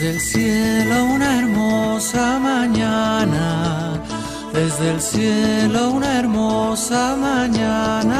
جلسی لوار موسام جلسی لوار موسام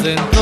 Sind